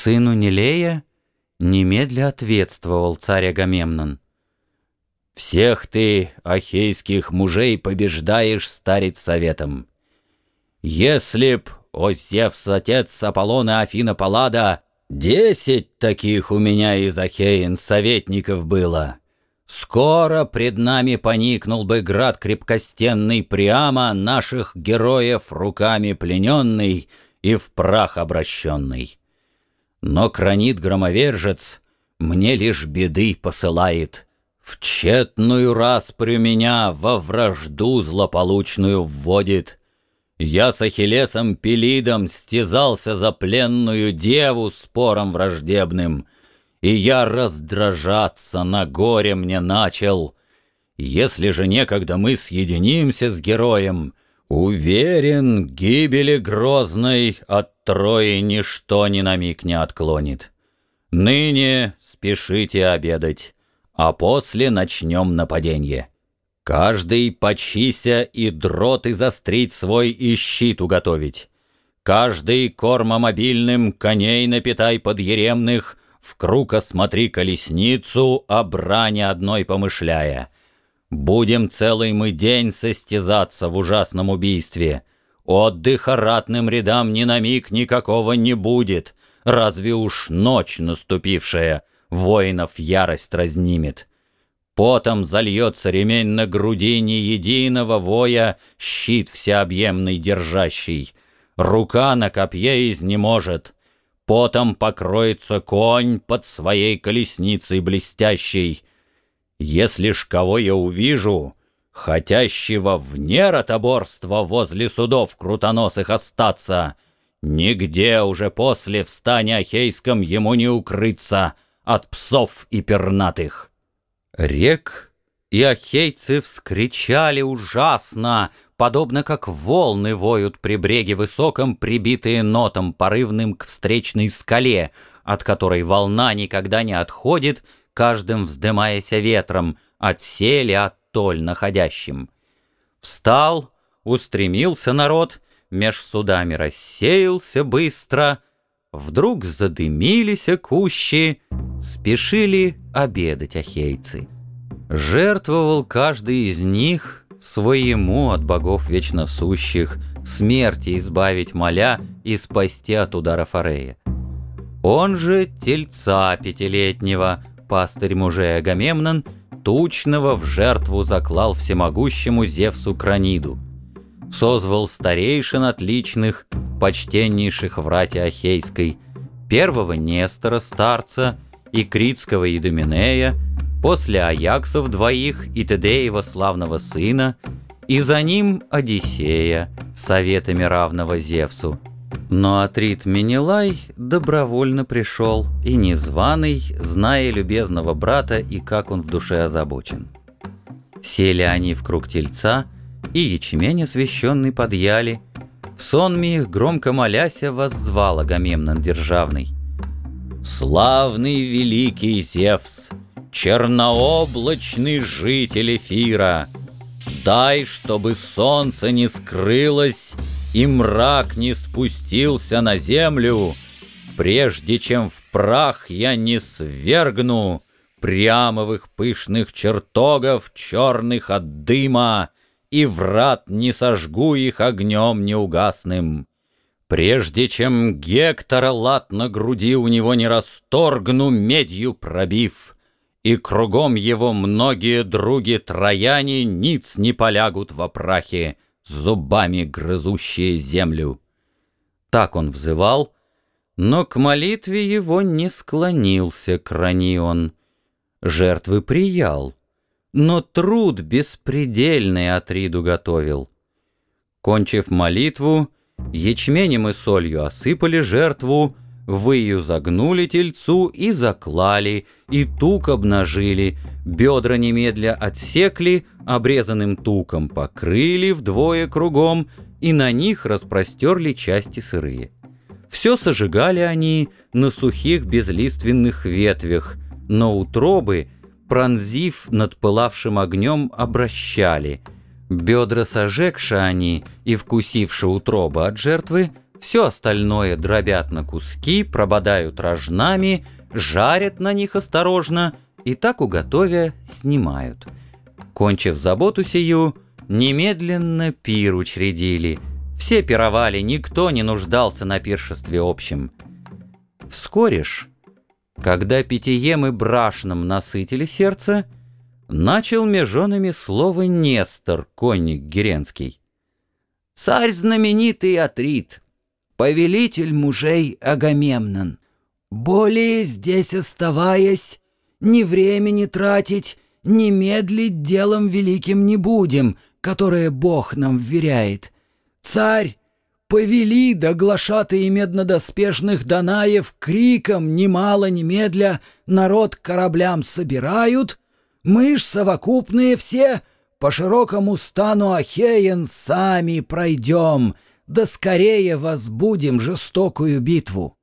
Сыну Нелея немедля ответствовал царь Агамемнон. «Всех ты, ахейских мужей, побеждаешь старец советом. Если б, о Зевс, отец Аполлона Афина Паллада, десять таких у меня из Ахеин советников было, скоро пред нами поникнул бы град крепкостенный прямо наших героев руками плененный и в прах обращенный. Но кранит-громовержец мне лишь беды посылает. В тщетную распрю меня во вражду злополучную вводит. Я с Ахиллесом Пелидом стязался за пленную деву спором враждебным, и я раздражаться на горе мне начал. Если же некогда мы съединимся с героем, Уверен, гибели грозной от Трои ничто ни на миг не отклонит. Ныне спешите обедать, а после начнем нападенье. Каждый почися и дроты застрить свой и щит уготовить. Каждый кормомобильным коней напитай подъеремных, в круг осмотри колесницу, о бране одной помышляя. Будем целый мы день состязаться в ужасном убийстве. Отдыха ратным рядам ни на миг никакого не будет, разве уж ночь наступившая воинов ярость разнимет. Потом зальется ремень на груди ни единого воя, щит всеобъемный держащий. Рука на копье изнеможет. Потом покроется конь под своей колесницей блестящей. Если ж кого я увижу, хотящего вне ротоборства возле судов крутоносых остаться, нигде уже после в стане Ахейском ему не укрыться от псов и пернатых. Рек и ахейцы вскричали ужасно, подобно как волны воют при бреге высоком, прибитые нотом порывным к встречной скале, от которой волна никогда не отходит, каждым вздымаяся ветром, от сели, от толь находящим. Встал, устремился народ, меж судами рассеялся быстро, вдруг задымились кущи, спешили обедать ахейцы. Жертвовал каждый из них своему от богов вечно сущих смерти избавить моля и спасти от удара Форея. Он же тельца пятилетнего, пастырь мужей Агамемнон, тучного в жертву заклал всемогущему Зевсу Краниду. Созвал старейшин отличных, почтеннейших в рате Ахейской, первого Нестора, старца, и Критского Идоминея, после Аяксов двоих и Тедеева славного сына, и за ним Одиссея, советами равного Зевсу, но Атрит Менелай добровольно пришел, и незваный, зная любезного брата и как он в душе озабочен. Сели они в круг тельца, и ячмень освященный подъяли. В сонме их, громко моляся, воззвал Агамемнон державный. «Славный великий Зевс, чернооблачный житель эфира, дай, чтобы солнце не скрылось, и мрак не спустился на землю, прежде чем в прах я не свергну прямовых пышных чертогов, черных от дыма, и врат не сожгу их огнем неугасным. Прежде чем Гектора лат на груди у него не расторгну, медью пробив, и кругом его многие други трояне ниц не полягут во прахе, зубами грызущие землю. Так он взывал, но к молитве его не склонился Кранион. Жертвы приял, но труд беспредельный Атриду готовил. Кончив молитву, ячменем и солью осыпали жертву, Выю загнули тельцу и заклали, и тук обнажили, бедра немедля отсекли, обрезанным туком покрыли вдвое кругом, и на них распростерли части сырые. Все сожигали они на сухих безлиственных ветвях, но утробы, пронзив над пылавшим огнем, обращали. Бедра сожегши они и вкусивши утроба от жертвы, Все остальное дробят на куски, прободают рожнами, жарят на них осторожно и так уготовя снимают. Кончив заботу сию, немедленно пир учредили. Все пировали, никто не нуждался на пиршестве общем. Вскоре ж, когда питьем и брашным насытили сердце, начал межонами слово Нестор, конник Геренский. «Царь знаменитый Атрит, повелитель мужей Агамемнон, более здесь оставаясь, ни времени тратить, ни медлить делом великим не будем, которое Бог нам вверяет. Царь, повели да глашатые меднодоспешных Данаев криком, немало немедля, народ кораблям собирают, мы ж совокупные все по широкому стану Ахеен сами пройдем, да скорее возбудим жестокую битву.